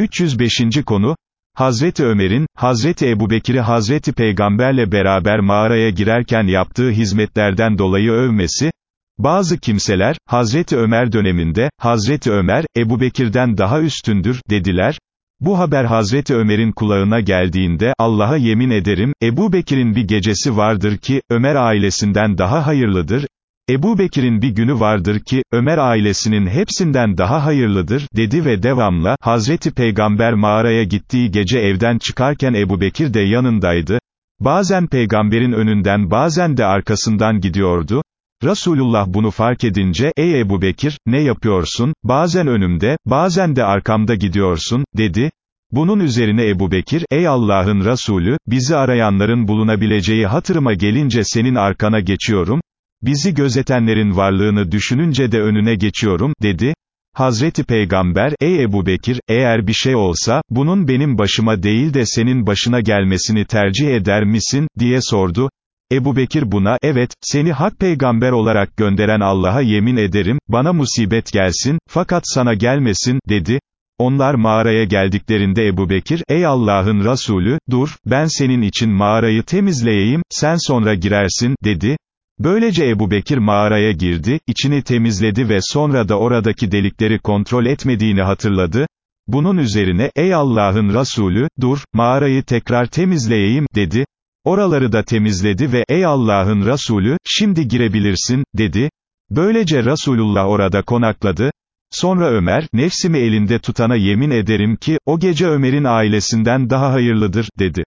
305. konu, Hazreti Ömer'in, Hazreti Ebubekir'i Hazreti Peygamberle beraber mağaraya girerken yaptığı hizmetlerden dolayı övmesi, bazı kimseler, Hazreti Ömer döneminde, Hazreti Ömer, Ebubekir'den daha üstündür, dediler, bu haber Hazreti Ömer'in kulağına geldiğinde, Allah'a yemin ederim, Ebu Bekir'in bir gecesi vardır ki, Ömer ailesinden daha hayırlıdır, Ebu Bekir'in bir günü vardır ki, Ömer ailesinin hepsinden daha hayırlıdır, dedi ve devamla, Hazreti Peygamber mağaraya gittiği gece evden çıkarken Ebu Bekir de yanındaydı, bazen peygamberin önünden bazen de arkasından gidiyordu, Resulullah bunu fark edince, ey Ebu Bekir, ne yapıyorsun, bazen önümde, bazen de arkamda gidiyorsun, dedi, bunun üzerine Ebu Bekir, ey Allah'ın Resulü, bizi arayanların bulunabileceği hatırıma gelince senin arkana geçiyorum, bizi gözetenlerin varlığını düşününce de önüne geçiyorum, dedi. Hazreti Peygamber, ey Ebu Bekir, eğer bir şey olsa, bunun benim başıma değil de senin başına gelmesini tercih eder misin, diye sordu. Ebu Bekir buna, evet, seni hak peygamber olarak gönderen Allah'a yemin ederim, bana musibet gelsin, fakat sana gelmesin, dedi. Onlar mağaraya geldiklerinde Ebu Bekir, ey Allah'ın Resulü, dur, ben senin için mağarayı temizleyeyim, sen sonra girersin, dedi. Böylece Ebu Bekir mağaraya girdi, içini temizledi ve sonra da oradaki delikleri kontrol etmediğini hatırladı. Bunun üzerine, ey Allah'ın Resulü, dur, mağarayı tekrar temizleyeyim, dedi. Oraları da temizledi ve, ey Allah'ın Resulü, şimdi girebilirsin, dedi. Böylece Resulullah orada konakladı. Sonra Ömer, nefsimi elinde tutana yemin ederim ki, o gece Ömer'in ailesinden daha hayırlıdır, dedi.